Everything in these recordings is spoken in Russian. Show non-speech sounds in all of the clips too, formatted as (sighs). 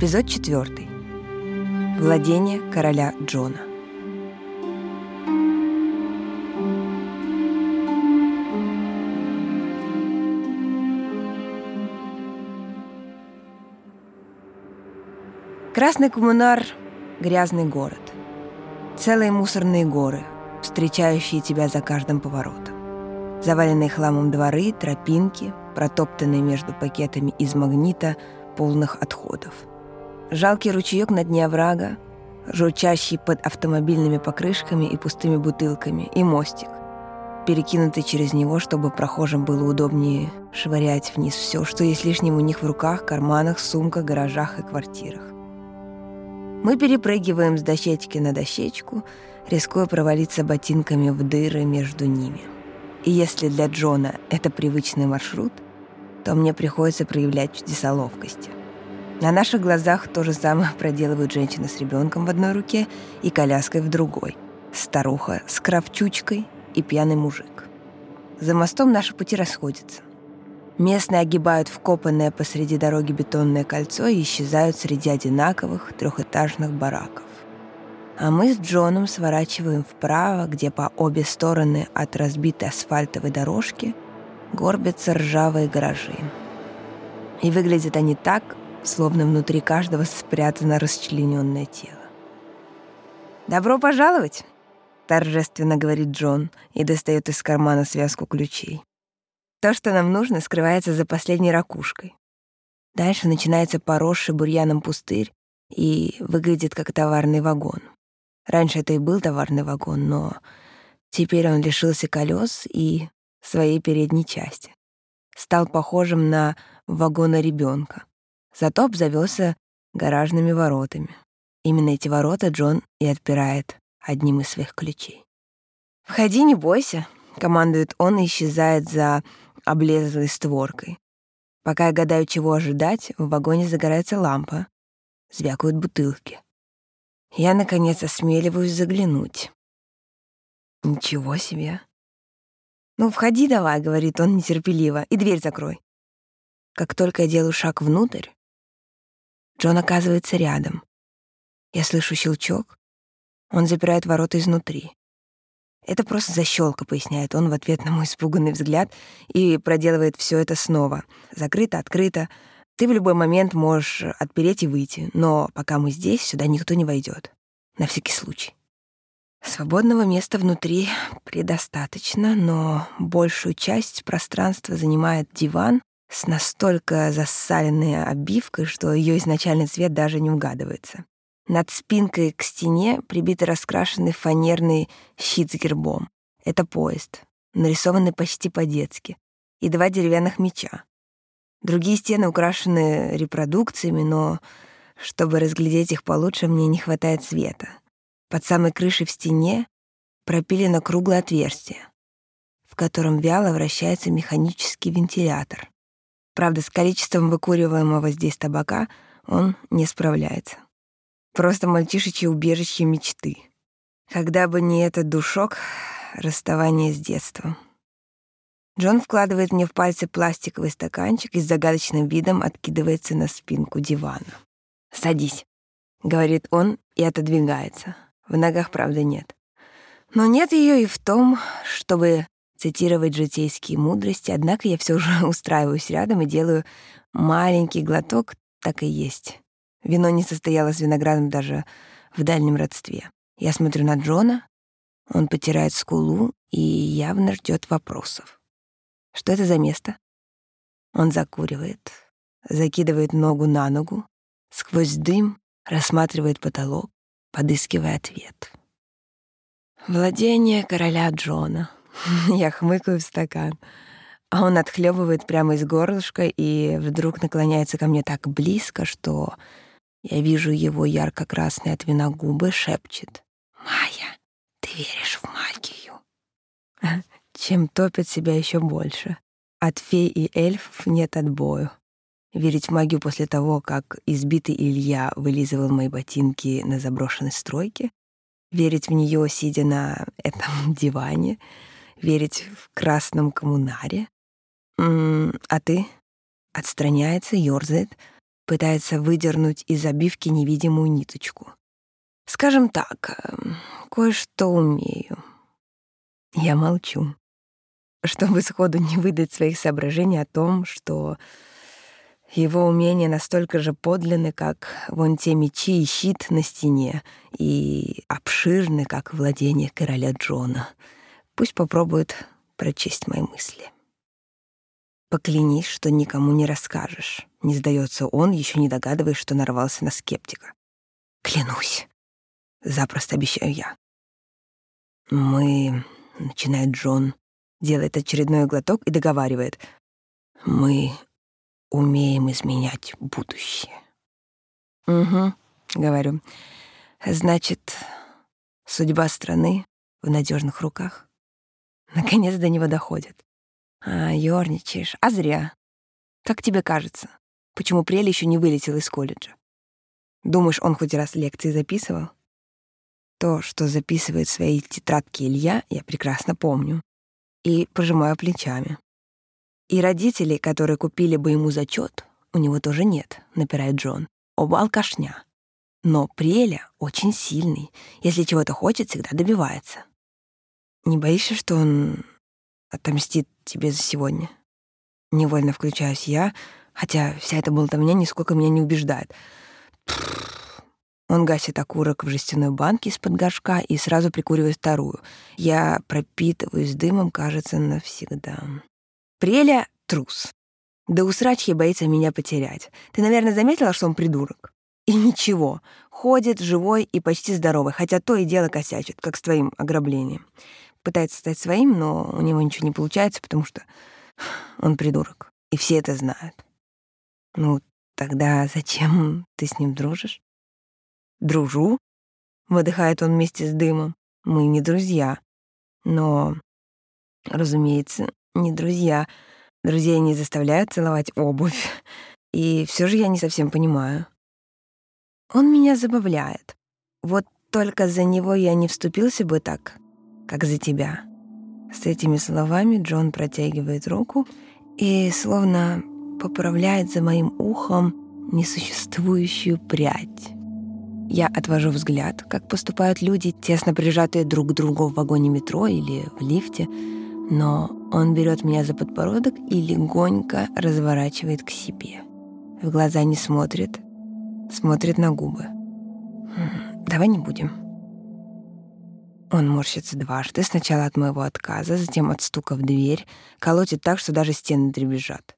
Эпизод 4. Владение короля Джона. Красный коммунар — грязный город. Целые мусорные горы, встречающие тебя за каждым поворотом. Заваленные хламом дворы, тропинки, протоптанные между пакетами из магнита полных отходов. Жалкий ручеек на дне оврага, журчащий под автомобильными покрышками и пустыми бутылками, и мостик, перекинутый через него, чтобы прохожим было удобнее швырять вниз все, что есть лишним у них в руках, карманах, сумках, гаражах и квартирах. Мы перепрыгиваем с дощечки на дощечку, рискуя провалиться ботинками в дыры между ними. И если для Джона это привычный маршрут, то мне приходится проявлять чудеса ловкости. На наших глазах то же самое проделывают женщина с ребенком в одной руке и коляской в другой, старуха с кравчучкой и пьяный мужик. За мостом наши пути расходятся. Местные огибают вкопанное посреди дороги бетонное кольцо и исчезают среди одинаковых трехэтажных бараков. А мы с Джоном сворачиваем вправо, где по обе стороны от разбитой асфальтовой дорожки горбятся ржавые гаражи. И выглядят они так, словно внутри каждого спрятано расчлененное тело. «Добро пожаловать!» — торжественно говорит Джон и достает из кармана связку ключей. То, что нам нужно, скрывается за последней ракушкой. Дальше начинается поросший бурьяном пустырь и выглядит как товарный вагон. Раньше это и был товарный вагон, но теперь он лишился колес и своей передней части. Стал похожим на вагона ребенка. Зато обзавелся гаражными воротами. Именно эти ворота Джон и отпирает одним из своих ключей. «Входи, не бойся», — командует он и исчезает за облезлой створкой. Пока я гадаю, чего ожидать, в вагоне загорается лампа. Звякают бутылки. Я, наконец, осмеливаюсь заглянуть. Ничего себе. «Ну, входи давай», — говорит он нетерпеливо, — «и дверь закрой». Как только я делаю шаг внутрь, Джон оказывается рядом. Я слышу щелчок. Он запирает ворота изнутри. Это просто защелка, поясняет он в ответ на мой испуганный взгляд и проделывает все это снова. Закрыто, открыто. Ты в любой момент можешь отпереть и выйти, но пока мы здесь, сюда никто не войдет. На всякий случай. Свободного места внутри предостаточно, но большую часть пространства занимает диван с настолько засаленной обивкой, что ее изначальный цвет даже не угадывается. Над спинкой к стене прибит раскрашенный фанерный щит с гербом. Это поезд, нарисованный почти по-детски, и два деревянных меча. Другие стены украшены репродукциями, но чтобы разглядеть их получше, мне не хватает света. Под самой крышей в стене пропилено круглое отверстие, в котором вяло вращается механический вентилятор. Правда, с количеством выкуриваемого здесь табака он не справляется. Просто мальчишечьи убежище мечты. Когда бы не этот душок, расставание с детством. Джон вкладывает мне в пальцы пластиковый стаканчик и с загадочным видом откидывается на спинку дивана. «Садись», — говорит он и отодвигается. В ногах, правда, нет. Но нет ее и в том, чтобы цитировать житейские мудрости, однако я все же (laughs) устраиваюсь рядом и делаю маленький глоток, так и есть. Вино не состояло с виноградом даже в дальнем родстве. Я смотрю на Джона, он потирает скулу и явно ждет вопросов. Что это за место? Он закуривает, закидывает ногу на ногу, сквозь дым рассматривает потолок, подыскивая ответ. Владение короля Джона. (laughs) Я хмыкаю в стакан. А он отхлебывает прямо из горлышка и вдруг наклоняется ко мне так близко, что я вижу его ярко-красные от вина губы, шепчет. «Майя, ты веришь в магию?» (laughs) Чем топит себя еще больше. От фей и эльфов нет отбою. Верить в магию после того, как избитый Илья вылизывал мои ботинки на заброшенной стройке? Верить в нее, сидя на этом (laughs) диване? Верить в красном коммунаре? А ты? Отстраняется, ёрзает — пытается выдернуть из обивки невидимую ниточку. Скажем так, эм, кое-что умею. Я молчу, чтобы сходу не выдать своих соображений о том, что его умения настолько же подлинны, как вон те мечи и щит на стене, и обширны, как владение короля Джона. Пусть попробует прочесть мои мысли. Поклянись, что никому не расскажешь. Не сдается он, еще не догадываясь, что нарвался на скептика. Клянусь. Запросто обещаю я. Мы, начинает Джон, делает очередной глоток и договаривает. Мы умеем изменять будущее. Угу, говорю. Значит, судьба страны в надежных руках. Наконец до него доходит. А, ёрничаешь. А зря. Как тебе кажется, почему Прель еще не вылетел из колледжа? Думаешь, он хоть раз лекции записывал? То, что записывает в своей тетрадке Илья, я прекрасно помню. И пожимаю плечами. И родителей, которые купили бы ему зачет, у него тоже нет, напирает Джон. Оба алкашня. Но Преля очень сильный. Если чего-то хочет, всегда добивается. Не боишься, что он отомстит тебе за сегодня? Невольно включаюсь я, хотя вся эта болтовня нисколько меня не убеждает. Он гасит окурок в жестяной банке из-под горшка и сразу прикуривает вторую. Я пропитываюсь дымом, кажется, навсегда. Преля — трус. Да усрачьи боится меня потерять. Ты, наверное, заметила, что он придурок? И ничего, ходит живой и почти здоровый, хотя то и дело косячит, как с твоим ограблением. Пытается стать своим, но у него ничего не получается, потому что он придурок. И все это знают. Ну, тогда зачем ты с ним дружишь? Дружу? Выдыхает он вместе с дымом. Мы не друзья. Но, разумеется, не друзья. Друзей не заставляют целовать обувь. И все же я не совсем понимаю. Он меня забавляет. Вот только за него я не вступился бы так, как за тебя. С этими словами Джон протягивает руку и словно поправляет за моим ухом несуществующую прядь. Я отвожу взгляд, как поступают люди, тесно прижатые друг к другу в вагоне метро или в лифте, но он берет меня за подбородок и легонько разворачивает к себе. В глаза не смотрит, смотрит на губы. «Давай не будем». Он морщится дважды, сначала от моего отказа, затем от стука в дверь, колотит так, что даже стены дребезжат.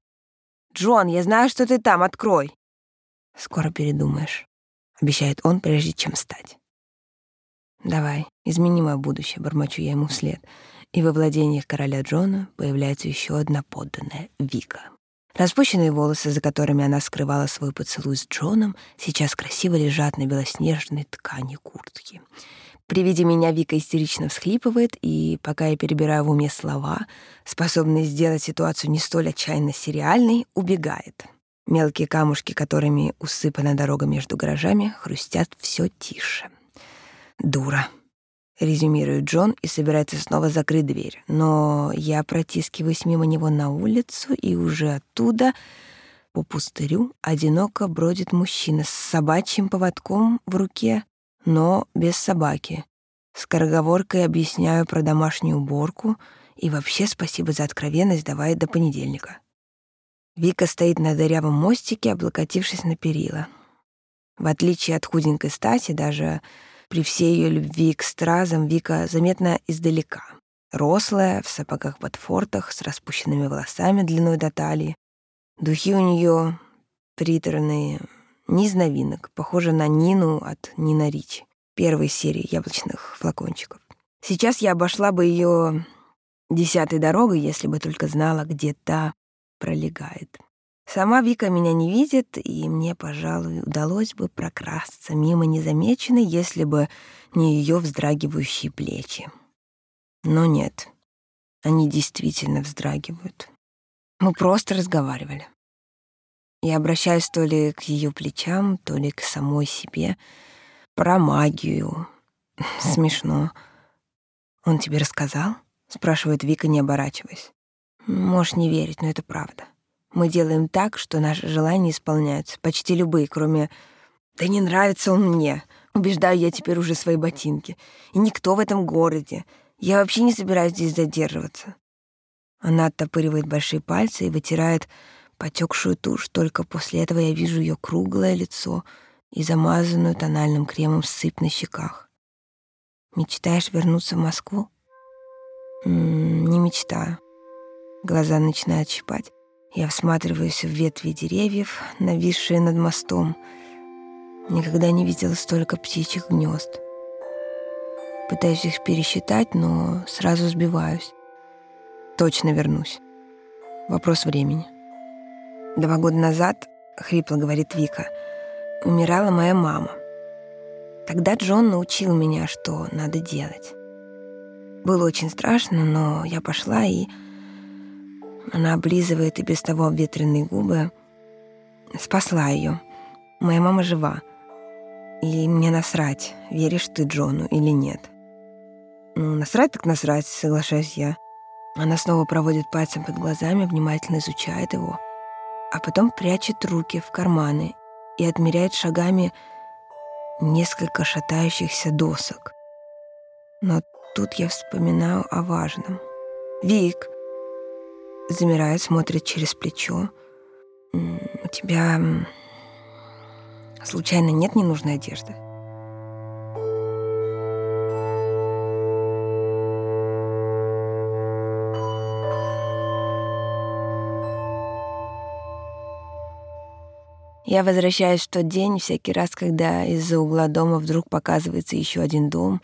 «Джон, я знаю, что ты там, открой!» «Скоро передумаешь», — обещает он, прежде чем встать. «Давай, измени мое будущее», — бормочу я ему вслед и во владениях короля Джона появляется еще одна подданная — Вика. Распущенные волосы, за которыми она скрывала свой поцелуй с Джоном, сейчас красиво лежат на белоснежной ткани куртки. При виде меня Вика истерично всхлипывает, и пока я перебираю в уме слова, способные сделать ситуацию не столь отчаянно сериальной, убегает. Мелкие камушки, которыми усыпана дорога между гаражами, хрустят все тише. Дура резюмирует Джон и собирается снова закрыть дверь. Но я протискиваюсь мимо него на улицу, и уже оттуда по пустырю одиноко бродит мужчина с собачьим поводком в руке, но без собаки. Скороговоркой объясняю про домашнюю уборку и вообще спасибо за откровенность, давай до понедельника. Вика стоит на дырявом мостике, облокотившись на перила. В отличие от худенькой Стаси, даже при всей ее любви к стразам Вика заметна издалека. Рослая, в сапогах-ботфортах, с распущенными волосами длиной до талии. Духи у нее приторные, не из новинок, похожи на Нину от Нина Ричи, первой серии яблочных флакончиков. Сейчас я обошла бы ее десятой дорогой, если бы только знала, где та пролегает. Сама Вика меня не видит, и мне, пожалуй, удалось бы прокрасться мимо незамеченной, если бы не ее вздрагивающие плечи. Но нет, они действительно вздрагивают. Мы просто разговаривали. Я обращаюсь то ли к ее плечам, то ли к самой себе. Про магию. Смешно. «Он тебе рассказал?» — спрашивает Вика, не оборачиваясь. «Можешь не верить, но это правда». Мы делаем так, что наши желания исполняются, почти любые, кроме «да не нравится он мне», убеждаю я теперь уже свои ботинки. И никто в этом городе. Я вообще не собираюсь здесь задерживаться. Она оттопыривает большие пальцы и вытирает потекшую тушь. Только после этого я вижу ее круглое лицо и замазанную тональным кремом сыпь на щеках. Мечтаешь вернуться в Москву? М -м, не мечтаю. Глаза начинают щипать. Я всматриваюсь в ветви деревьев, нависшие над мостом. Никогда не видела столько птичьих гнезд. Пытаюсь их пересчитать, но сразу сбиваюсь. Точно вернусь. Вопрос времени. Два года назад, хрипло говорит Вика, умирала моя мама. Тогда Джон научил меня, что надо делать. Было очень страшно, но я пошла, и она облизывает и без того обветренные губы. Спасла ее. Моя мама жива. И мне насрать, веришь ты Джону или нет. Ну, насрать так насрать, соглашаюсь я. Она снова проводит пальцем под глазами, внимательно изучает его, а потом прячет руки в карманы и отмеряет шагами несколько шатающихся досок. Но тут я вспоминаю о важном. «Вик!» Замирает, смотрит через плечо. «У тебя случайно нет ненужной одежды?» Я возвращаюсь в тот день всякий раз, когда из-за угла дома вдруг показывается еще один дом,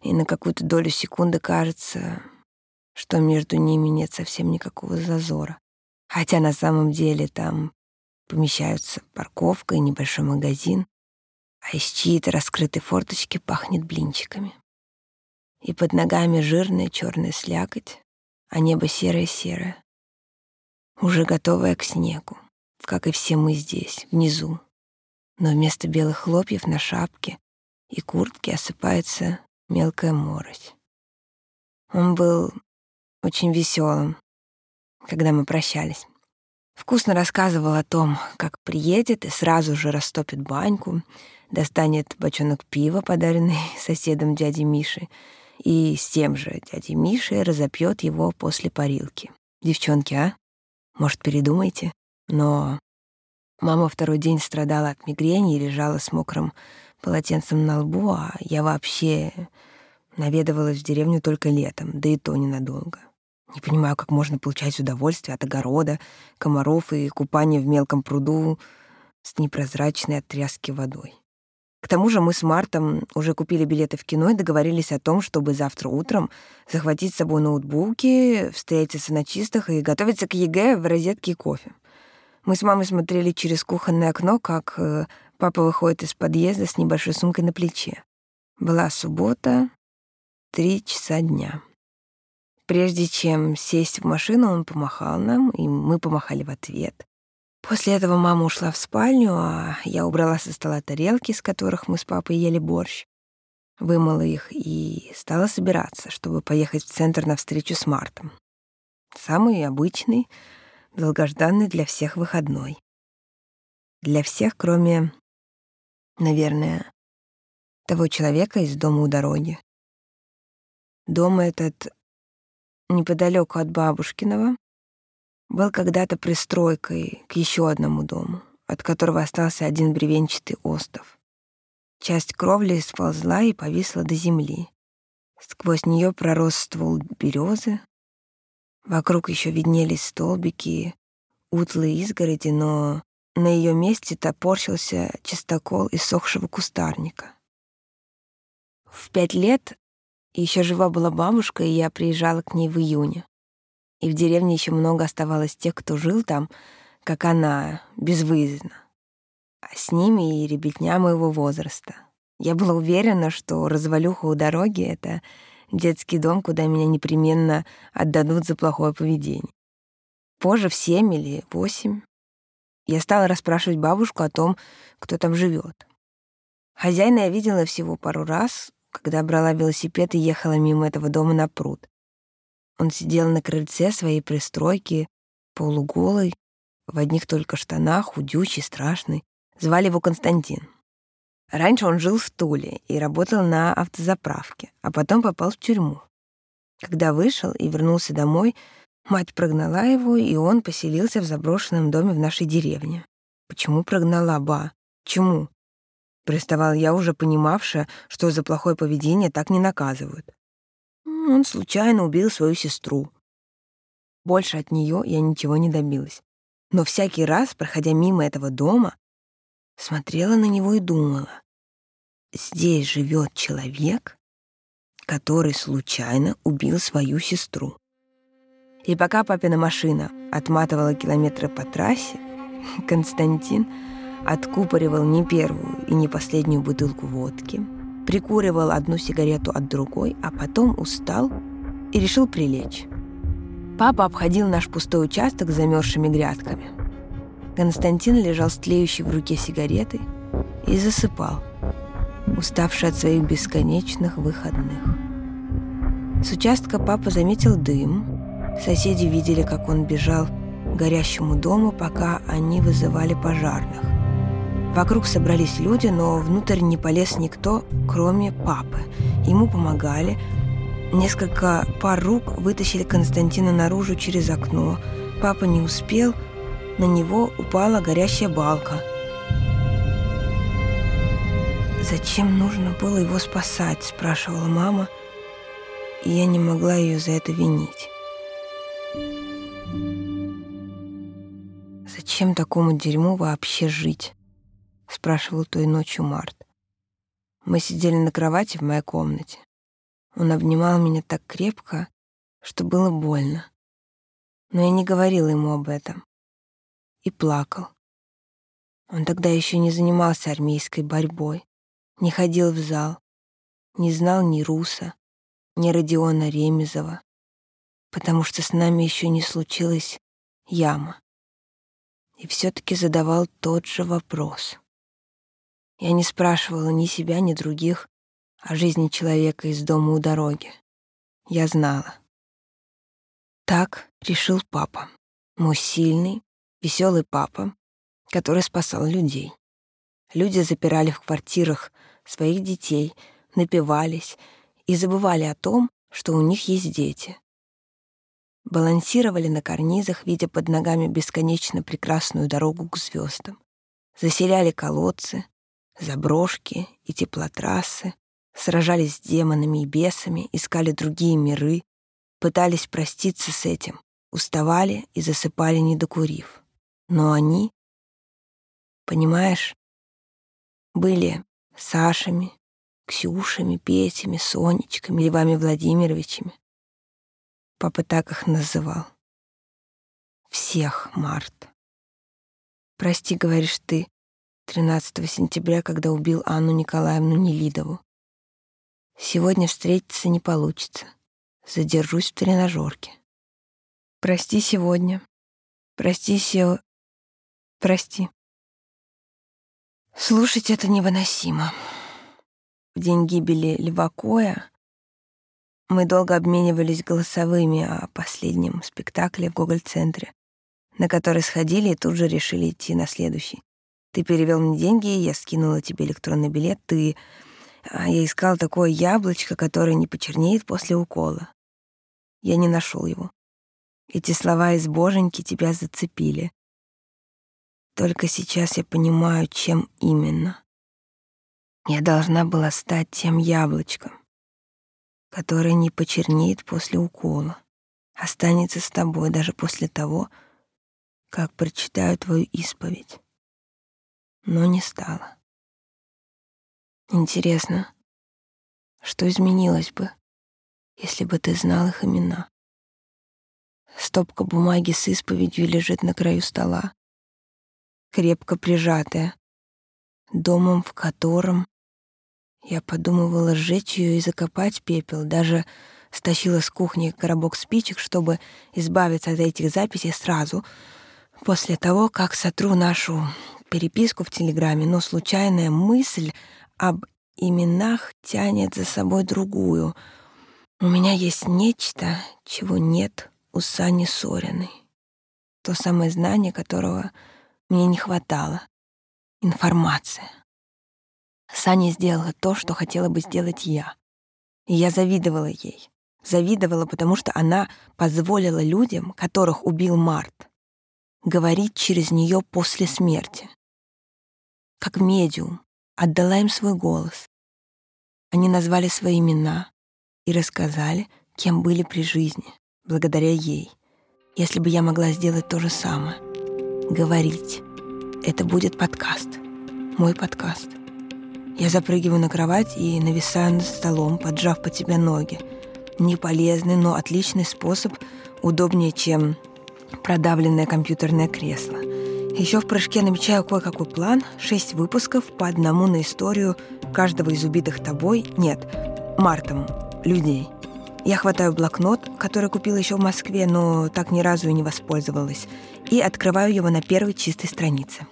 и на какую-то долю секунды кажется, что между ними нет совсем никакого зазора. Хотя на самом деле там помещаются парковка и небольшой магазин, а из чьей-то раскрытой форточки пахнет блинчиками. И под ногами жирная черная слякоть, а небо серое-серое, уже готовое к снегу как и все мы здесь, внизу. Но вместо белых хлопьев на шапке и куртке осыпается мелкая морось. Он был очень веселым, когда мы прощались. Вкусно рассказывал о том, как приедет и сразу же растопит баньку, достанет бочонок пива, подаренный (laughs) соседом дяди Миши, и с тем же дядей Мишей разопьет его после парилки. Девчонки, а? Может, передумайте? Но мама второй день страдала от мигрени и лежала с мокрым полотенцем на лбу, а я вообще наведывалась в деревню только летом, да и то ненадолго. Не понимаю, как можно получать удовольствие от огорода, комаров и купания в мелком пруду с непрозрачной от тряски водой. К тому же мы с Мартом уже купили билеты в кино и договорились о том, чтобы завтра утром захватить с собой ноутбуки, встретиться на чистых и готовиться к ЕГЭ в розетке и кофе. Мы с мамой смотрели через кухонное окно, как э, папа выходит из подъезда с небольшой сумкой на плече. Была суббота, три часа дня. Прежде чем сесть в машину, он помахал нам, и мы помахали в ответ. После этого мама ушла в спальню, а я убрала со стола тарелки, с которых мы с папой ели борщ, вымыла их и стала собираться, чтобы поехать в центр на встречу с Мартом. Самый обычный, долгожданный для всех выходной. Для всех, кроме, наверное, того человека из дома у дороги. Дом этот неподалеку от бабушкиного был когда-то пристройкой к еще одному дому, от которого остался один бревенчатый остов. Часть кровли сползла и повисла до земли. Сквозь нее пророс ствол березы, Вокруг еще виднелись столбики, утлые изгороди, но на ее месте топорщился чистокол иссохшего кустарника. В пять лет еще жива была бабушка, и я приезжала к ней в июне. И в деревне еще много оставалось тех, кто жил там, как она, безвыездно. А с ними и ребятня моего возраста. Я была уверена, что развалюха у дороги — это детский дом, куда меня непременно отдадут за плохое поведение. Позже, в семь или восемь, я стала расспрашивать бабушку о том, кто там живет. Хозяина я видела всего пару раз, когда брала велосипед и ехала мимо этого дома на пруд. Он сидел на крыльце своей пристройки, полуголый, в одних только штанах, худющий, страшный. Звали его Константин. Раньше он жил в Туле и работал на автозаправке, а потом попал в тюрьму. Когда вышел и вернулся домой, мать прогнала его, и он поселился в заброшенном доме в нашей деревне. Почему прогнала, ба? Чему? Приставал я, уже понимавшая, что за плохое поведение так не наказывают. Он случайно убил свою сестру. Больше от нее я ничего не добилась. Но всякий раз, проходя мимо этого дома, смотрела на него и думала, здесь живет человек, который случайно убил свою сестру. И пока папина машина отматывала километры по трассе, (laughs) Константин откупоривал не первую и не последнюю бутылку водки, прикуривал одну сигарету от другой, а потом устал и решил прилечь. Папа обходил наш пустой участок с замерзшими грядками. Константин лежал с тлеющей в руке сигаретой и засыпал, уставший от своих бесконечных выходных. С участка папа заметил дым. Соседи видели, как он бежал к горящему дому, пока они вызывали пожарных. Вокруг собрались люди, но внутрь не полез никто, кроме папы. Ему помогали, Несколько пар рук вытащили Константина наружу через окно. Папа не успел, на него упала горящая балка. «Зачем нужно было его спасать?» – спрашивала мама, и я не могла ее за это винить. «Зачем такому дерьму вообще жить?» — спрашивал той ночью Март. Мы сидели на кровати в моей комнате. Он обнимал меня так крепко, что было больно. Но я не говорила ему об этом. И плакал. Он тогда еще не занимался армейской борьбой, не ходил в зал, не знал ни Руса, ни Родиона Ремезова, потому что с нами еще не случилась яма. И все-таки задавал тот же вопрос. Я не спрашивала ни себя, ни других, о жизни человека из дома у дороги. Я знала. Так решил папа. Мой сильный, веселый папа, который спасал людей. Люди запирали в квартирах своих детей, напивались и забывали о том, что у них есть дети. Балансировали на карнизах, видя под ногами бесконечно прекрасную дорогу к звездам. Заселяли колодцы, заброшки и теплотрассы, сражались с демонами и бесами, искали другие миры, пытались проститься с этим, уставали и засыпали, не докурив. Но они, понимаешь, были Сашами, Ксюшами, Петями, Сонечками, Львами Владимировичами. Папа так их называл. Всех, Март. Прости, говоришь ты, 13 сентября, когда убил Анну Николаевну Нелидову. Сегодня встретиться не получится. Задержусь в тренажерке. Прости сегодня. Прости, Сео. Прости. Слушать это невыносимо. В день гибели Льва Коя мы долго обменивались голосовыми о последнем спектакле в Гоголь-центре, на который сходили и тут же решили идти на следующий. Ты перевел мне деньги, я скинула тебе электронный билет, ты а я искал такое яблочко, которое не почернеет после укола. Я не нашел его. Эти слова из боженьки тебя зацепили. Только сейчас я понимаю, чем именно. Я должна была стать тем яблочком, которое не почернеет после укола, останется с тобой даже после того, как прочитаю твою исповедь. Но не стало. Интересно, что изменилось бы, если бы ты знал их имена? Стопка бумаги с исповедью лежит на краю стола, крепко прижатая, домом, в котором я подумывала сжечь ее и закопать пепел, даже стащила с кухни коробок спичек, чтобы избавиться от этих записей сразу, после того, как сотру нашу переписку в Телеграме, но случайная мысль об именах тянет за собой другую. У меня есть нечто, чего нет у Сани Сориной. то самое знание, которого мне не хватало. Информация. Саня сделала то, что хотела бы сделать я. И я завидовала ей. Завидовала, потому что она позволила людям, которых убил Март, говорить через нее после смерти. Как медиум, отдала им свой голос. Они назвали свои имена и рассказали, кем были при жизни, благодаря ей. Если бы я могла сделать то же самое, говорить, это будет подкаст, мой подкаст. Я запрыгиваю на кровать и нависаю над столом, поджав под себя ноги. Неполезный, но отличный способ, удобнее, чем продавленное компьютерное кресло. Еще в прыжке намечаю кое-какой план. Шесть выпусков по одному на историю каждого из убитых тобой, нет, Мартом, людей. Я хватаю блокнот, который купила еще в Москве, но так ни разу и не воспользовалась, и открываю его на первой чистой странице.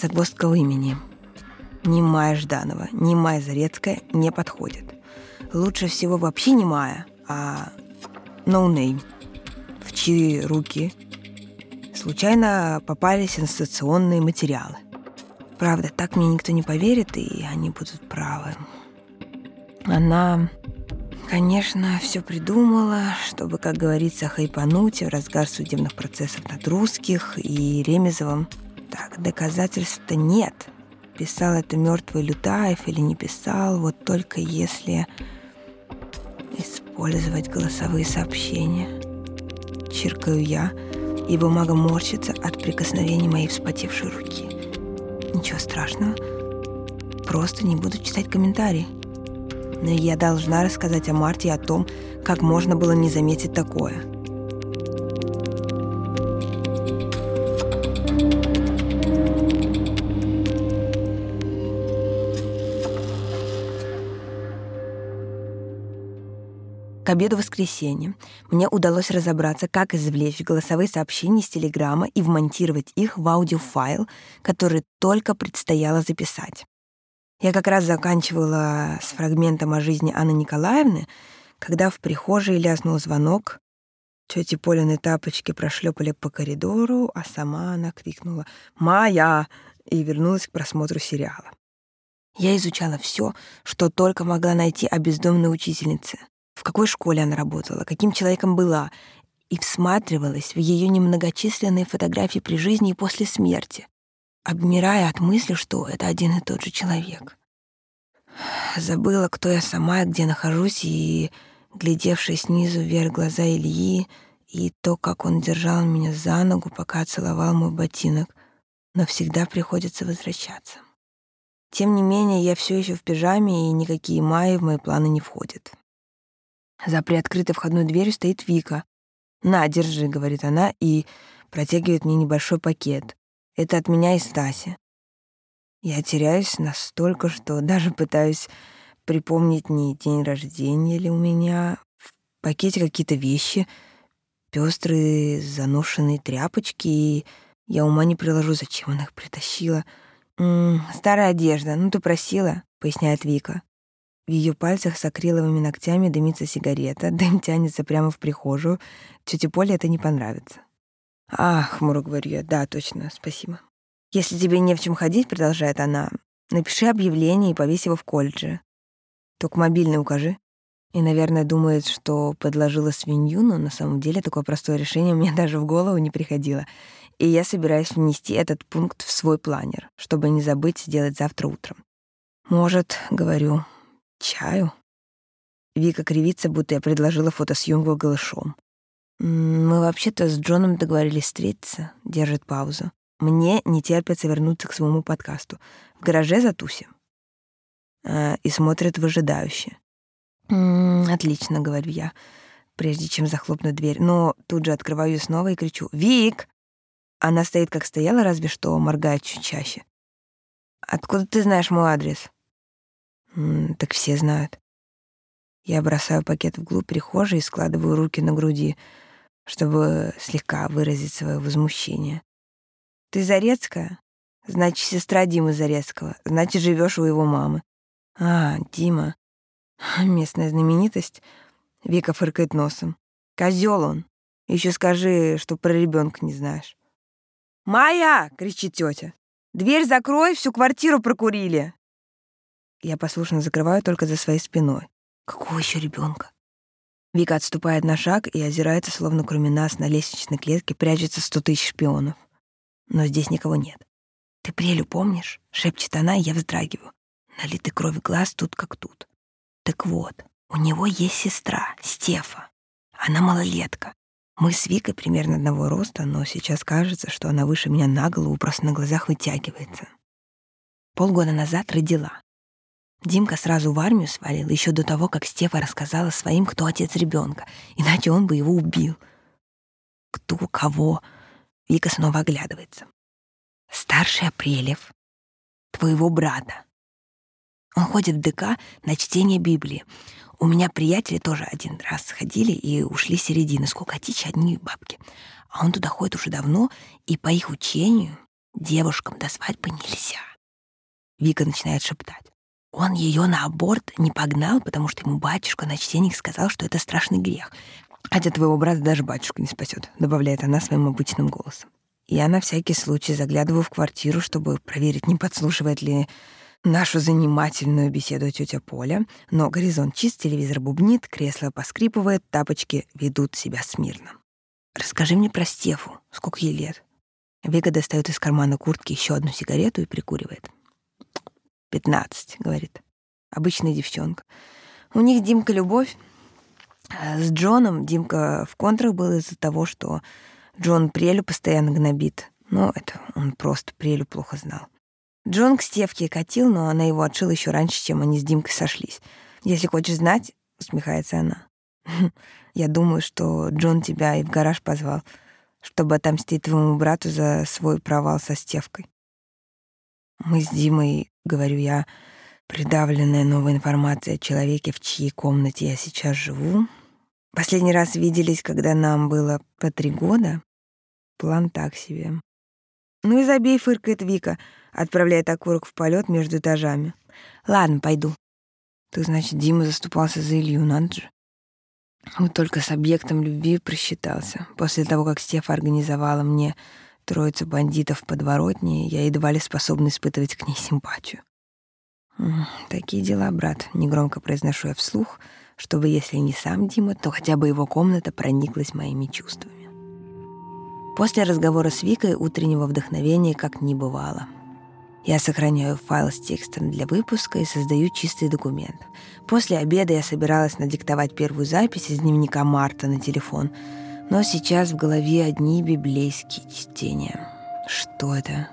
Загвоздка в имени — ни Майя Жданова, ни Майя Зарецкая не подходят. Лучше всего вообще не Майя, а no в чьи руки случайно попали сенсационные материалы. Правда, так мне никто не поверит, и они будут правы. Она, конечно, все придумала, чтобы, как говорится, хайпануть в разгар судебных процессов над русских и Ремезовым. Так, доказательств-то нет — писал это мертвый Лютаев или не писал, вот только если использовать голосовые сообщения. Чиркаю я, и бумага морщится от прикосновения моей вспотевшей руки. Ничего страшного, просто не буду читать комментарии. Но я должна рассказать о Марте и о том, как можно было не заметить такое – обеду воскресенья мне удалось разобраться, как извлечь голосовые сообщения из Телеграма и вмонтировать их в аудиофайл, который только предстояло записать. Я как раз заканчивала с фрагментом о жизни Анны Николаевны, когда в прихожей ляснул звонок. Тети Полины тапочки прошлепали по коридору, а сама она крикнула «Майя!» и вернулась к просмотру сериала. Я изучала все, что только могла найти о бездомной учительнице в какой школе она работала, каким человеком была, и всматривалась в ее немногочисленные фотографии при жизни и после смерти, обмирая от мысли, что это один и тот же человек. Забыла, кто я сама где нахожусь, и, глядевшая снизу вверх глаза Ильи, и то, как он держал меня за ногу, пока целовал мой ботинок, но всегда приходится возвращаться. Тем не менее, я все еще в пижаме, и никакие майи в мои планы не входят. За приоткрытой входной дверью стоит Вика. «На, держи», — говорит она, и протягивает мне небольшой пакет. Это от меня и Стаси. Я теряюсь настолько, что даже пытаюсь припомнить не день рождения ли у меня. В пакете какие-то вещи, пестрые заношенные тряпочки, и я ума не приложу, зачем она их притащила. «М -м, «Старая одежда, ну ты просила», — поясняет Вика. В ее пальцах с акриловыми ногтями дымится сигарета, дым тянется прямо в прихожую. Тете Поле это не понравится. «Ах», — хмуро говорю я, — «да, точно, спасибо». «Если тебе не в чем ходить», — продолжает она, — «напиши объявление и повесь его в колледже. Только мобильный укажи». И, наверное, думает, что подложила свинью, но на самом деле такое простое решение мне (laughs) даже в голову не приходило. И я собираюсь внести этот пункт в свой планер, чтобы не забыть сделать завтра утром. «Может, — говорю, Чаю? Вика кривится, будто я предложила фотосъемку голышом. Мы вообще-то с Джоном договорились встретиться, держит паузу. Мне не терпится вернуться к своему подкасту. В гараже затусим. А, и смотрит выжидающе. «Отлично», — говорю я, прежде чем захлопнуть дверь. Но тут же открываю ее снова и кричу «Вик!» Она стоит, как стояла, разве что моргает чуть чаще. «Откуда ты знаешь мой адрес?» так все знают. Я бросаю пакет вглубь прихожей и складываю руки на груди, чтобы слегка выразить свое возмущение. «Ты Зарецкая? Значит, сестра Димы Зарецкого. Значит, живешь у его мамы». «А, Дима. (laughs) Местная знаменитость». Вика фыркает носом. Козел он. Еще скажи, что про ребенка не знаешь. «Майя!» — кричит тетя. «Дверь закрой, всю квартиру прокурили!» Я послушно закрываю только за своей спиной. Какого еще ребенка? Вика отступает на шаг и озирается, словно кроме нас на лестничной клетке прячется сто тысяч шпионов. Но здесь никого нет. «Ты прелю помнишь?» — шепчет она, и я вздрагиваю. Налитый кровь глаз тут как тут. Так вот, у него есть сестра, Стефа. Она малолетка. Мы с Викой примерно одного роста, но сейчас кажется, что она выше меня на голову, просто на глазах вытягивается. Полгода назад родила. Димка сразу в армию свалил еще до того, как Стефа рассказала своим, кто отец ребенка, иначе он бы его убил. Кто, кого? Вика снова оглядывается. Старший Апрелев, твоего брата. Он ходит в ДК на чтение Библии. У меня приятели тоже один раз сходили и ушли середины. Сколько тичь, одни бабки. А он туда ходит уже давно, и по их учению девушкам до свадьбы нельзя. Вика начинает шептать. Он ее на аборт не погнал, потому что ему батюшка на чтениях сказал, что это страшный грех. Хотя твоего брата даже батюшка не спасет, добавляет она своим обычным голосом. Я на всякий случай заглядываю в квартиру, чтобы проверить, не подслушивает ли нашу занимательную беседу тетя Поля, но горизонт чист, телевизор бубнит, кресло поскрипывает, тапочки ведут себя смирно. «Расскажи мне про Стефу. Сколько ей лет?» Вега достает из кармана куртки еще одну сигарету и прикуривает. «Пятнадцать», — говорит. «Обычная девчонка. У них Димка любовь. А с Джоном Димка в контрах был из-за того, что Джон Прелю постоянно гнобит. Но это он просто Прелю плохо знал. Джон к Стевке катил, но она его отшила еще раньше, чем они с Димкой сошлись. «Если хочешь знать», — усмехается она, — «я думаю, что Джон тебя и в гараж позвал, чтобы отомстить твоему брату за свой провал со Стевкой. Мы с Димой, говорю я, придавленная новой информацией о человеке, в чьей комнате я сейчас живу. Последний раз виделись, когда нам было по три года. План так себе. Ну и забей, фыркает Вика, отправляет окурок в полет между этажами. Ладно, пойду. Ты, значит, Дима заступался за Илью, надо же. Вот только с объектом любви просчитался. После того, как Стефа организовала мне троицу бандитов в подворотне, я едва ли способна испытывать к ней симпатию. «Такие дела, брат», — негромко произношу я вслух, чтобы, если не сам Дима, то хотя бы его комната прониклась моими чувствами. После разговора с Викой утреннего вдохновения как не бывало. Я сохраняю файл с текстом для выпуска и создаю чистый документ. После обеда я собиралась надиктовать первую запись из дневника Марта на телефон — но сейчас в голове одни библейские чтения. Что это?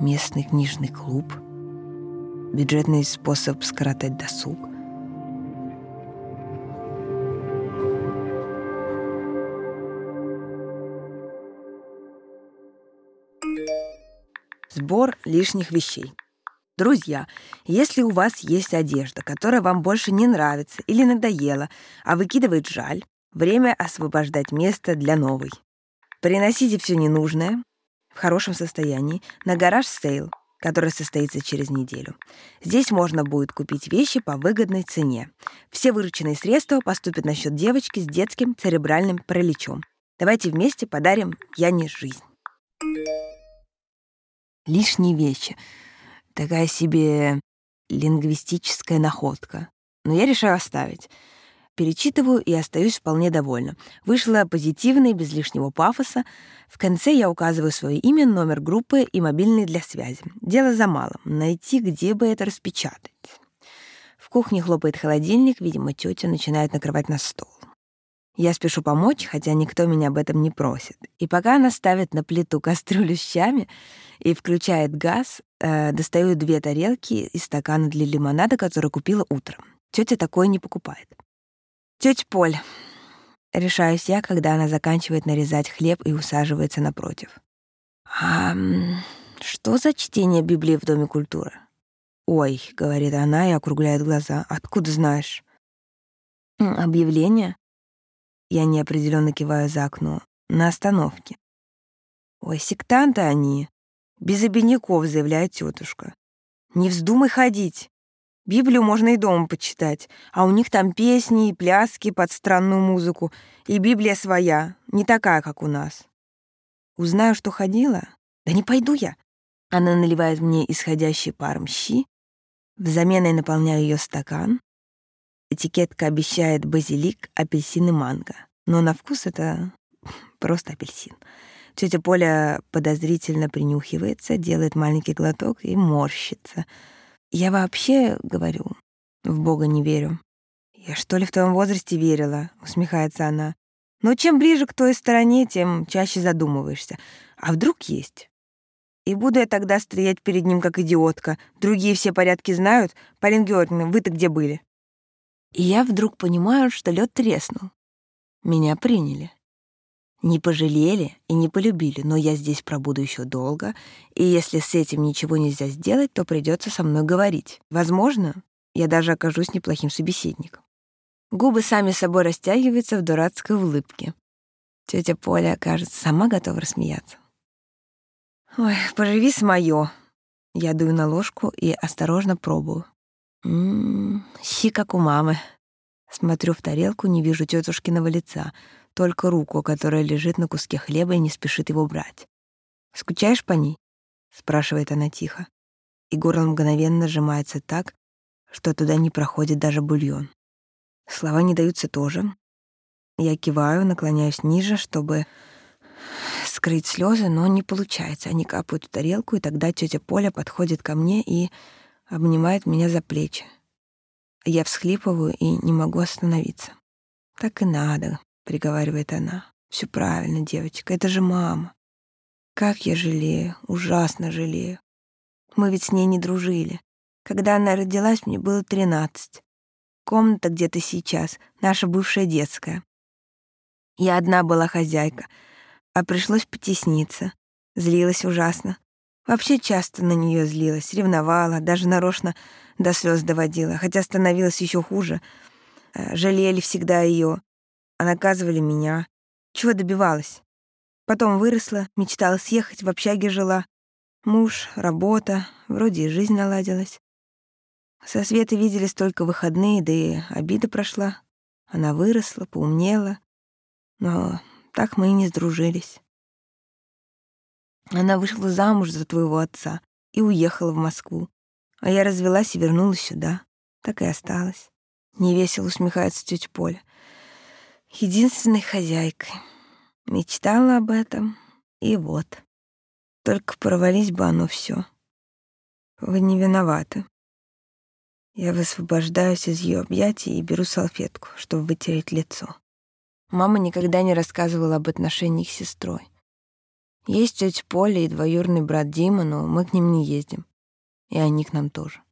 Местный книжный клуб? Бюджетный способ скоротать досуг? Сбор лишних вещей. Друзья, если у вас есть одежда, которая вам больше не нравится или надоела, а выкидывает жаль, Время освобождать место для новой. Приносите все ненужное в хорошем состоянии на garage sale, который состоится через неделю. Здесь можно будет купить вещи по выгодной цене. Все вырученные средства поступят на счет девочки с детским церебральным параличом. Давайте вместе подарим Яне жизнь. Лишние вещи. Такая себе лингвистическая находка. Но я решаю оставить. Перечитываю и остаюсь вполне довольна. Вышло позитивно и без лишнего пафоса. В конце я указываю свое имя, номер группы и мобильный для связи. Дело за малым — найти, где бы это распечатать. В кухне хлопает холодильник, видимо, тетя начинает накрывать на стол. Я спешу помочь, хотя никто меня об этом не просит. И пока она ставит на плиту кастрюлю с щами и включает газ, э, достаю две тарелки и стаканы для лимонада, который купила утром. Тетя такое не покупает. Тетя Поль. Решаюсь я, когда она заканчивает нарезать хлеб и усаживается напротив. А что за чтение Библии в Доме культуры? Ой, говорит она и округляет глаза. Откуда знаешь? Объявление? Я неопределенно киваю за окно. На остановке. Ой, сектанты они. Без обиняков, заявляет тетушка. Не вздумай ходить. Библию можно и дома почитать, а у них там песни и пляски под странную музыку, и Библия своя, не такая, как у нас. Узнаю, что ходила? Да не пойду я. Она наливает мне исходящий паром щи, взамен я наполняю ее стакан. Этикетка обещает базилик, апельсин и манго, но на вкус это (laughs) просто апельсин. Тетя Поля подозрительно принюхивается, делает маленький глоток и морщится — я вообще, говорю, в Бога не верю. Я что ли в твоем возрасте верила, усмехается она. Но чем ближе к той стороне, тем чаще задумываешься. А вдруг есть? И буду я тогда стоять перед ним как идиотка. Другие все порядки знают. Полин Георгиевна, вы-то где были? И я вдруг понимаю, что лед треснул. Меня приняли. Не пожалели и не полюбили, но я здесь пробуду еще долго, и если с этим ничего нельзя сделать, то придется со мной говорить. Возможно, я даже окажусь неплохим собеседником. Губы сами собой растягиваются в дурацкой улыбке. Тетя Поля, кажется, сама готова рассмеяться. «Ой, поживи с моё!» Я дую на ложку и осторожно пробую. Ммм, щи как у мамы. Смотрю в тарелку, не вижу тетушкиного лица — только руку, которая лежит на куске хлеба и не спешит его брать. «Скучаешь по ней?» — спрашивает она тихо. И горло мгновенно сжимается так, что туда не проходит даже бульон. Слова не даются тоже. Я киваю, наклоняюсь ниже, чтобы скрыть слезы, но не получается. Они капают в тарелку, и тогда тетя Поля подходит ко мне и обнимает меня за плечи. Я всхлипываю и не могу остановиться. Так и надо, — приговаривает она. Все правильно, девочка, это же мама. Как я жалею, ужасно жалею. Мы ведь с ней не дружили. Когда она родилась, мне было тринадцать. Комната где-то сейчас, наша бывшая детская. Я одна была хозяйка, а пришлось потесниться. Злилась ужасно. Вообще часто на нее злилась, ревновала, даже нарочно до слез доводила, хотя становилось еще хуже. Э, жалели всегда ее, наказывали меня. Чего добивалась? Потом выросла, мечтала съехать, в общаге жила. Муж, работа, вроде и жизнь наладилась. Со Светой виделись только выходные, да и обида прошла. Она выросла, поумнела, но так мы и не сдружились. Она вышла замуж за твоего отца и уехала в Москву, а я развелась и вернулась сюда. Так и осталась. Невесело усмехается тетя Поля единственной хозяйкой. Мечтала об этом, и вот. Только провались бы оно все. Вы не виноваты. Я высвобождаюсь из ее объятий и беру салфетку, чтобы вытереть лицо. Мама никогда не рассказывала об отношениях с сестрой. Есть тетя Поля и двоюродный брат Дима, но мы к ним не ездим. И они к нам тоже.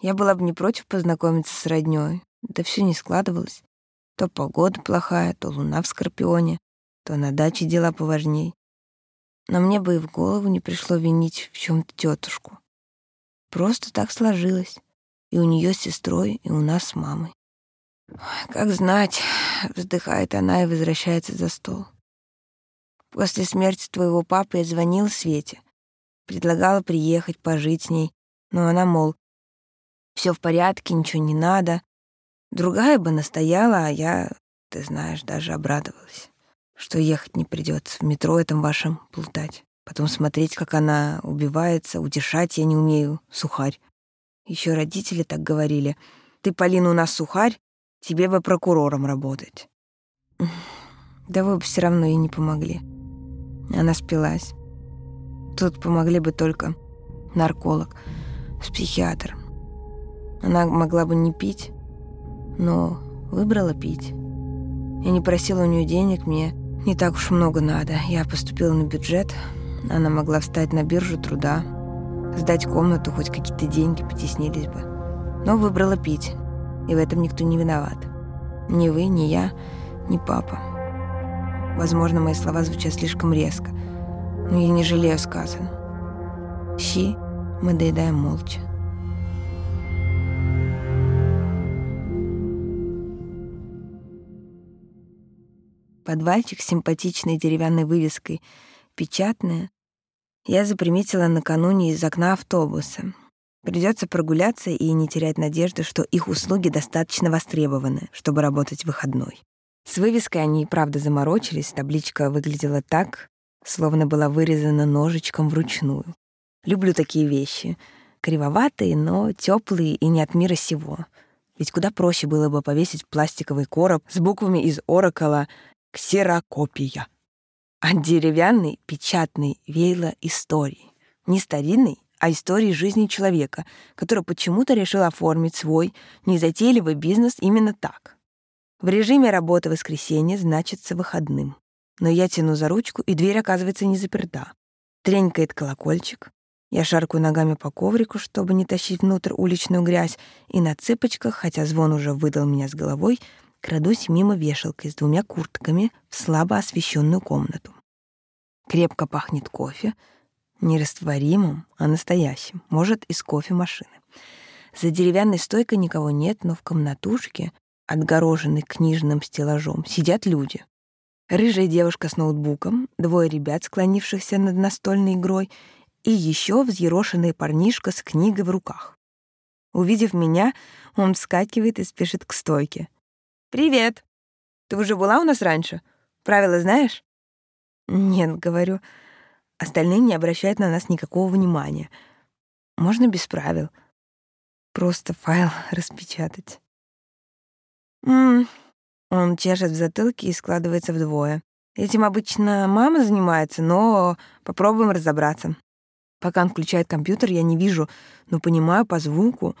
Я была бы не против познакомиться с роднёй, да все не складывалось. То погода плохая, то луна в Скорпионе, то на даче дела поважней. Но мне бы и в голову не пришло винить в чем то тетушку. Просто так сложилось. И у нее с сестрой, и у нас с мамой. «Как знать», (sighs) — вздыхает она и возвращается за стол. «После смерти твоего папы я звонил Свете. Предлагала приехать, пожить с ней. Но она, мол, все в порядке, ничего не надо. Другая бы настояла, а я, ты знаешь, даже обрадовалась, что ехать не придется в метро этом вашем плутать. Потом смотреть, как она убивается, утешать я не умею, сухарь. Еще родители так говорили. Ты, Полина, у нас сухарь, тебе бы прокурором работать. Да вы бы все равно ей не помогли. Она спилась. Тут помогли бы только нарколог с психиатром. Она могла бы не пить, но выбрала пить. Я не просила у нее денег, мне не так уж много надо. Я поступила на бюджет, она могла встать на биржу труда, сдать комнату, хоть какие-то деньги потеснились бы. Но выбрала пить, и в этом никто не виноват. Ни вы, ни я, ни папа. Возможно, мои слова звучат слишком резко, но я не жалею сказанного. Щи мы доедаем молча. Подвальчик с симпатичной деревянной вывеской «Печатная» я заприметила накануне из окна автобуса. Придется прогуляться и не терять надежды, что их услуги достаточно востребованы, чтобы работать в выходной. С вывеской они и правда заморочились, табличка выглядела так, словно была вырезана ножичком вручную. Люблю такие вещи. Кривоватые, но теплые и не от мира сего. Ведь куда проще было бы повесить пластиковый короб с буквами из оракала «Ксерокопия». А деревянный, печатный веяло историей. Не старинный, а истории жизни человека, который почему-то решил оформить свой незатейливый бизнес именно так. В режиме работы воскресенье значится выходным. Но я тяну за ручку, и дверь оказывается не заперта. Тренькает колокольчик. Я шаркаю ногами по коврику, чтобы не тащить внутрь уличную грязь, и на цыпочках, хотя звон уже выдал меня с головой, крадусь мимо вешалкой с двумя куртками в слабо освещенную комнату. Крепко пахнет кофе, не растворимым, а настоящим, может, из кофемашины. За деревянной стойкой никого нет, но в комнатушке, отгороженной книжным стеллажом, сидят люди. Рыжая девушка с ноутбуком, двое ребят, склонившихся над настольной игрой, и еще взъерошенный парнишка с книгой в руках. Увидев меня, он вскакивает и спешит к стойке. «Привет! Ты уже была у нас раньше? Правила знаешь?» «Нет», — говорю. Остальные не обращают на нас никакого внимания. Можно без правил. Просто файл (laughs) распечатать. Он чешет в затылке и складывается вдвое. Этим обычно мама занимается, но попробуем разобраться. Пока он включает компьютер, я не вижу, но понимаю по звуку.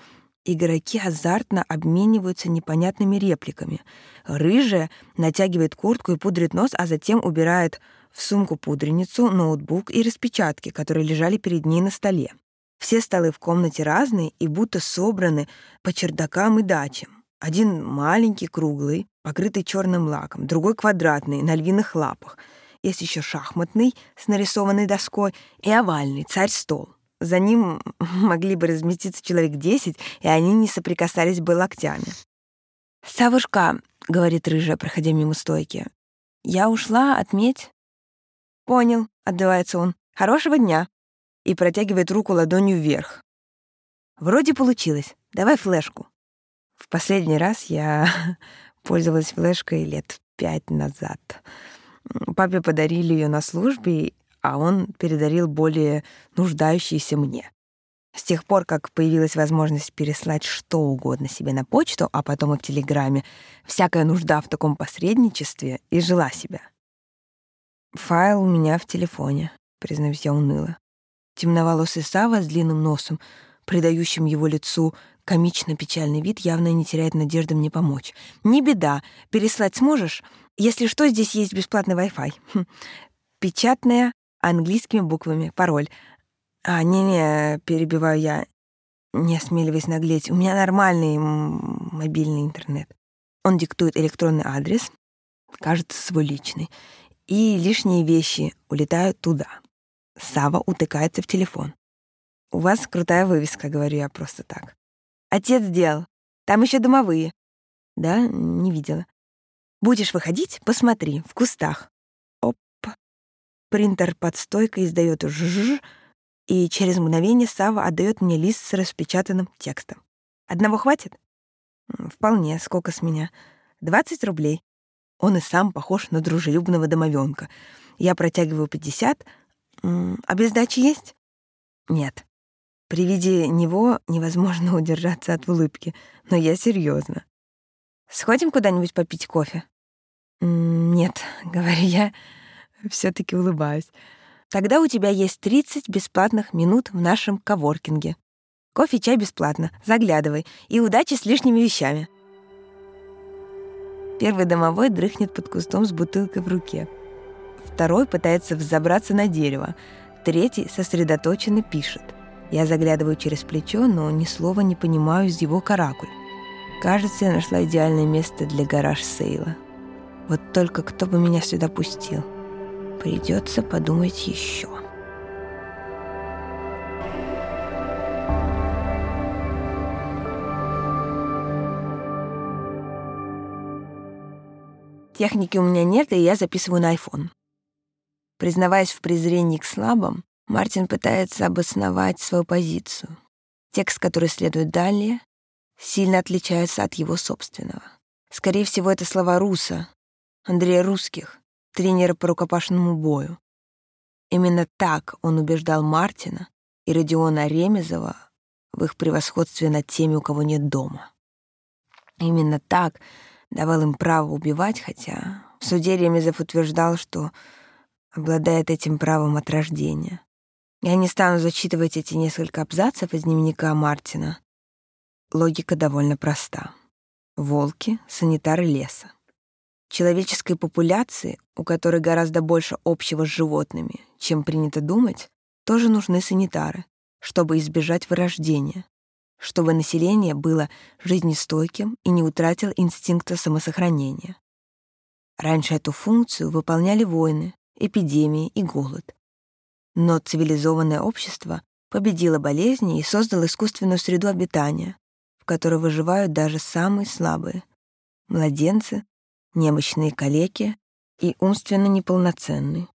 Игроки азартно обмениваются непонятными репликами. Рыжая натягивает куртку и пудрит нос, а затем убирает в сумку пудреницу, ноутбук и распечатки, которые лежали перед ней на столе. Все столы в комнате разные и будто собраны по чердакам и дачам. Один маленький, круглый, покрытый черным лаком, другой квадратный, на львиных лапах. Есть еще шахматный с нарисованной доской и овальный, царь-стол. За ним (laughs) могли бы разместиться человек десять, и они не соприкасались бы локтями. «Савушка», — говорит рыжая, проходя мимо стойки, — «я ушла, отметь». «Понял», — отдувается он. «Хорошего дня!» И протягивает руку ладонью вверх. «Вроде получилось. Давай флешку». В последний раз я (laughs) пользовалась флешкой лет пять назад. Папе подарили ее на службе, а он передарил более нуждающейся мне. С тех пор, как появилась возможность переслать что угодно себе на почту, а потом и в Телеграме, всякая нужда в таком посредничестве и жила себя. Файл у меня в телефоне, признаюсь я уныло. Темноволосый Сава с длинным носом, придающим его лицу комично-печальный вид, явно не теряет надежды мне помочь. Не беда, переслать сможешь? Если что, здесь есть бесплатный Wi-Fi. (laughs) Печатная, английскими буквами, пароль. А, не-не, перебиваю я, не осмеливаясь наглеть. У меня нормальный мобильный интернет. Он диктует электронный адрес, кажется, свой личный и лишние вещи улетают туда. Сава утыкается в телефон. «У вас крутая вывеска», — говорю я просто так. «Отец сделал. Там еще домовые». «Да, не видела». «Будешь выходить? Посмотри, в кустах». Принтер под стойкой издает жжж, и через мгновение Сава отдает мне лист с распечатанным текстом. «Одного хватит?» «Вполне. Сколько с меня?» «Двадцать рублей». Он и сам похож на дружелюбного домовенка. Я протягиваю 50. А без дачи есть? Нет. При виде него невозможно (laughs) удержаться от улыбки, но я серьезно. Сходим куда-нибудь попить кофе? Нет, говорю я, (laughs) все таки улыбаюсь. Тогда у тебя есть 30 бесплатных минут в нашем коворкинге. Кофе, чай бесплатно. Заглядывай. И удачи с лишними вещами. Первый домовой дрыхнет под кустом с бутылкой в руке. Второй пытается взобраться на дерево. Третий сосредоточенно пишет. Я заглядываю через плечо, но ни слова не понимаю из его каракуль. Кажется, я нашла идеальное место для гараж-сейла. Вот только кто бы меня сюда пустил? Придется подумать еще. Техники у меня нет, и я записываю на iPhone. Признаваясь в презрении к слабым, Мартин пытается обосновать свою позицию. Текст, который следует далее, сильно отличается от его собственного. Скорее всего, это слова Руса, Андрея Русских, тренера по рукопашному бою. Именно так он убеждал Мартина и Родиона Ремезова в их превосходстве над теми, у кого нет дома. Именно так давал им право убивать, хотя в суде Ремезов утверждал, что обладает этим правом от рождения. Я не стану зачитывать эти несколько абзацев из дневника Мартина. Логика довольно проста. Волки — санитары леса. Человеческой популяции, у которой гораздо больше общего с животными, чем принято думать, тоже нужны санитары, чтобы избежать вырождения, чтобы население было жизнестойким и не утратило инстинкта самосохранения. Раньше эту функцию выполняли войны, эпидемии и голод. Но цивилизованное общество победило болезни и создало искусственную среду обитания, в которой выживают даже самые слабые — младенцы, немощные калеки и умственно неполноценные.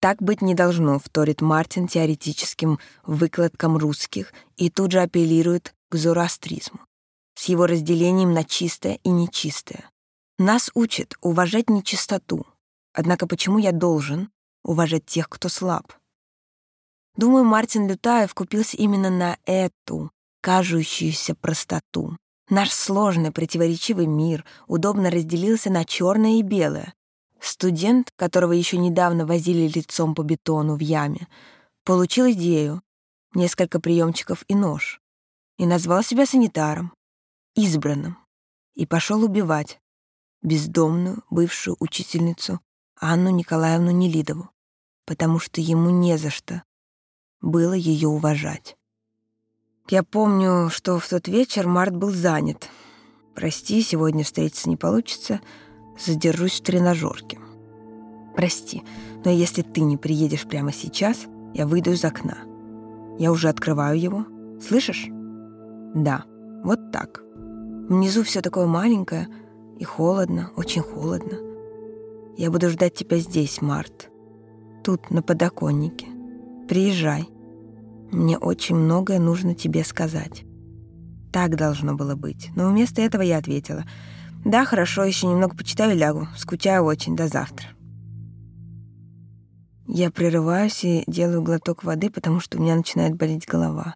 Так быть не должно, вторит Мартин теоретическим выкладкам русских и тут же апеллирует к зороастризму с его разделением на чистое и нечистое. Нас учат уважать нечистоту, однако почему я должен уважать тех, кто слаб? Думаю, Мартин Лютаев купился именно на эту кажущуюся простоту. Наш сложный, противоречивый мир удобно разделился на черное и белое. Студент, которого еще недавно возили лицом по бетону в яме, получил идею, несколько приемчиков и нож, и назвал себя санитаром, избранным, и пошел убивать бездомную бывшую учительницу Анну Николаевну Нелидову, потому что ему не за что было ее уважать. Я помню, что в тот вечер Март был занят. Прости, сегодня встретиться не получится. Задержусь в тренажерке. Прости, но если ты не приедешь прямо сейчас, я выйду из окна. Я уже открываю его. Слышишь? Да, вот так. Внизу все такое маленькое и холодно, очень холодно. Я буду ждать тебя здесь, Март. Тут, на подоконнике. Приезжай. Мне очень многое нужно тебе сказать. Так должно было быть. Но вместо этого я ответила. Да, хорошо, еще немного почитаю и лягу. Скучаю очень. До завтра. Я прерываюсь и делаю глоток воды, потому что у меня начинает болеть голова.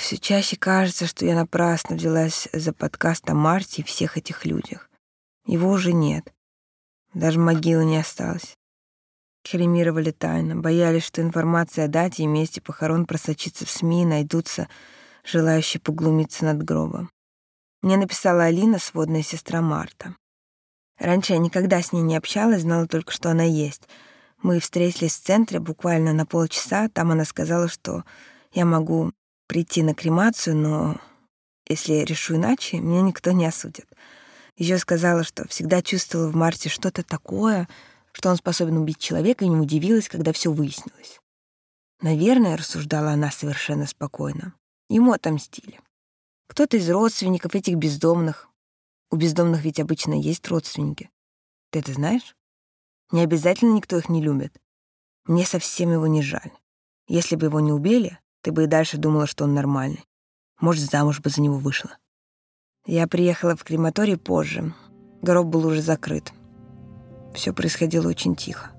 Все чаще кажется, что я напрасно взялась за подкаст о Марте и всех этих людях. Его уже нет. Даже могилы не осталось. Кремировали тайно, боялись, что информация о дате и месте похорон просочится в СМИ и найдутся желающие поглумиться над гробом. Мне написала Алина, сводная сестра Марта. Раньше я никогда с ней не общалась, знала только, что она есть. Мы встретились в центре буквально на полчаса, там она сказала, что я могу прийти на кремацию, но если я решу иначе, меня никто не осудит. Еще сказала, что всегда чувствовала в Марте что-то такое — что он способен убить человека, и не удивилась, когда все выяснилось. Наверное, рассуждала она совершенно спокойно. Ему отомстили. Кто-то из родственников этих бездомных. У бездомных ведь обычно есть родственники. Ты это знаешь? Не обязательно никто их не любит. Мне совсем его не жаль. Если бы его не убили, ты бы и дальше думала, что он нормальный. Может, замуж бы за него вышла. Я приехала в крематорий позже. Гроб был уже закрыт. Все происходило очень тихо.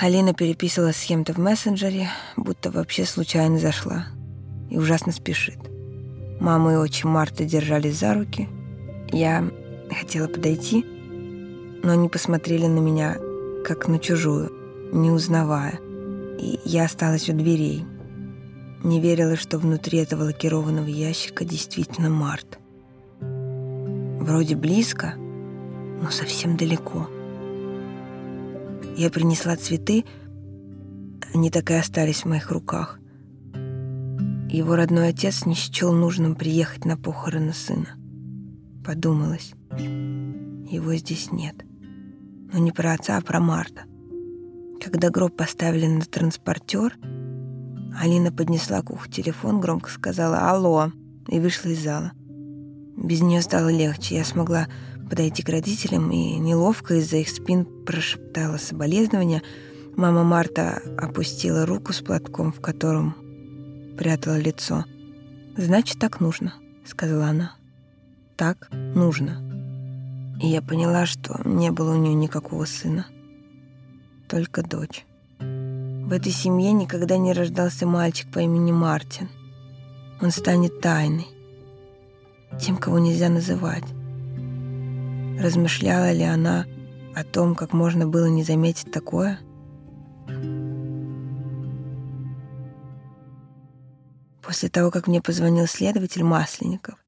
Алина переписывалась с кем-то в мессенджере, будто вообще случайно зашла. И ужасно спешит. Мама и отчим Марта держались за руки. Я хотела подойти, но они посмотрели на меня, как на чужую, не узнавая. И я осталась у дверей. Не верила, что внутри этого лакированного ящика действительно Март. Вроде близко, но совсем далеко. Я принесла цветы, они так и остались в моих руках. Его родной отец не счел нужным приехать на похороны сына. Подумалось, его здесь нет. Но не про отца, а про Марта. Когда гроб поставили на транспортер, Алина поднесла к уху телефон, громко сказала «Алло!» и вышла из зала. Без нее стало легче. Я смогла подойти к родителям и неловко из-за их спин прошептала соболезнования. Мама Марта опустила руку с платком, в котором прятала лицо. «Значит, так нужно», — сказала она. «Так нужно». И я поняла, что не было у нее никакого сына. Только дочь. В этой семье никогда не рождался мальчик по имени Мартин. Он станет тайной. Тем, кого нельзя называть. Размышляла ли она о том, как можно было не заметить такое? После того, как мне позвонил следователь Масленников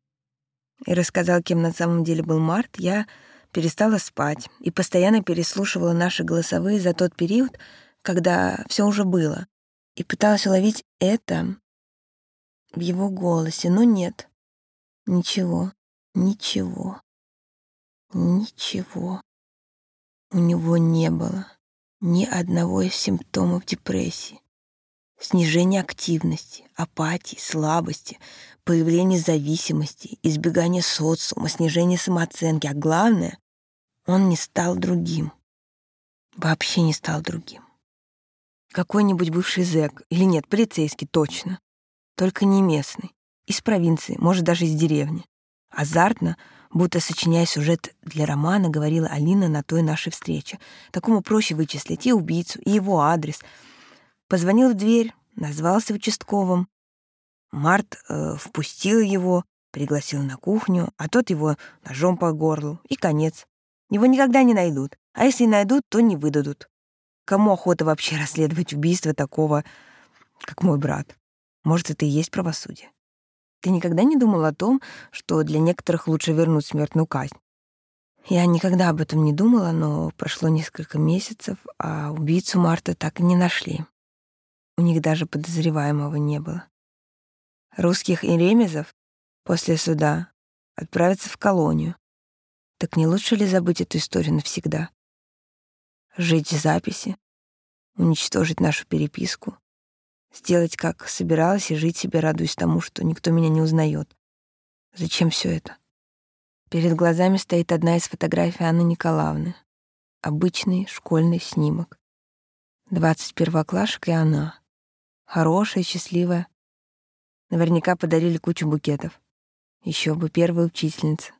и рассказал, кем на самом деле был Март, я перестала спать и постоянно переслушивала наши голосовые за тот период, когда все уже было, и пыталась уловить это в его голосе, но нет. Ничего, ничего, ничего. У него не было ни одного из симптомов депрессии. Снижение активности, апатии, слабости, появление зависимости, избегание социума, снижение самооценки, а главное, он не стал другим. Вообще не стал другим. Какой-нибудь бывший зэк, или нет, полицейский, точно. Только не местный. Из провинции, может, даже из деревни. Азартно, будто сочиняя сюжет для романа, говорила Алина на той нашей встрече. Такому проще вычислить и убийцу, и его адрес. Позвонил в дверь, назвался участковым. Март э, впустил его, пригласил на кухню, а тот его ножом по горлу. И конец. Его никогда не найдут. А если найдут, то не выдадут. Кому охота вообще расследовать убийство такого, как мой брат? Может, это и есть правосудие? Ты никогда не думал о том, что для некоторых лучше вернуть смертную казнь? Я никогда об этом не думала, но прошло несколько месяцев, а убийцу Марта так и не нашли. У них даже подозреваемого не было. Русских и ремезов после суда отправятся в колонию. Так не лучше ли забыть эту историю навсегда? Жить записи, уничтожить нашу переписку, сделать, как собиралась, и жить себе, радуясь тому, что никто меня не узнает. Зачем все это? Перед глазами стоит одна из фотографий Анны Николаевны. Обычный школьный снимок. Двадцать первоклашек и она. Хорошая, счастливая. Наверняка подарили кучу букетов. Еще бы первая учительница.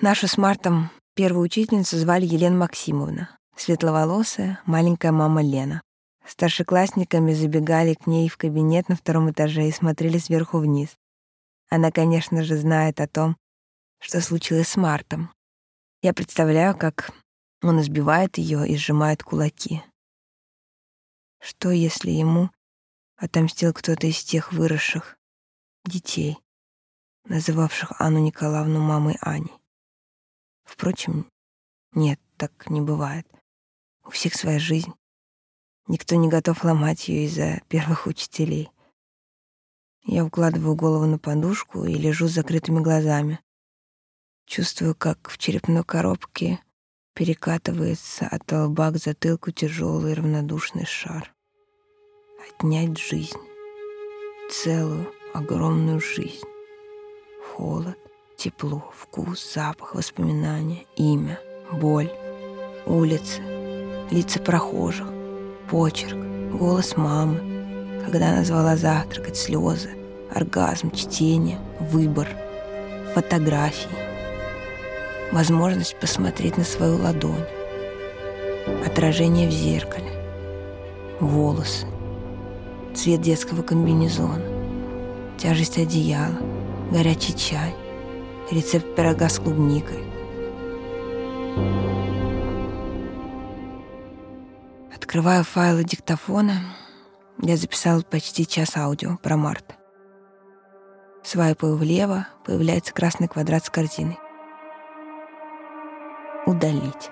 Нашу с Мартом первую учительницу звали Елена Максимовна светловолосая, маленькая мама Лена. Старшеклассниками забегали к ней в кабинет на втором этаже и смотрели сверху вниз. Она, конечно же, знает о том, что случилось с Мартом. Я представляю, как он избивает ее и сжимает кулаки. Что, если ему отомстил кто-то из тех выросших детей, называвших Анну Николаевну мамой Ани? Впрочем, нет, так не бывает. У всех своя жизнь. Никто не готов ломать ее из-за первых учителей. Я укладываю голову на подушку и лежу с закрытыми глазами. Чувствую, как в черепной коробке перекатывается от лба к затылку тяжелый равнодушный шар. Отнять жизнь. Целую, огромную жизнь. Холод, тепло, вкус, запах, воспоминания, имя, боль, улицы — лица прохожих, почерк, голос мамы, когда она звала завтракать, слезы, оргазм, чтение, выбор, фотографии, возможность посмотреть на свою ладонь, отражение в зеркале, волосы, цвет детского комбинезона, тяжесть одеяла, горячий чай, рецепт пирога с клубникой. Открываю файлы диктофона. Я записал почти час аудио про Марта. Свайпаю влево, появляется красный квадрат с картиной. Удалить.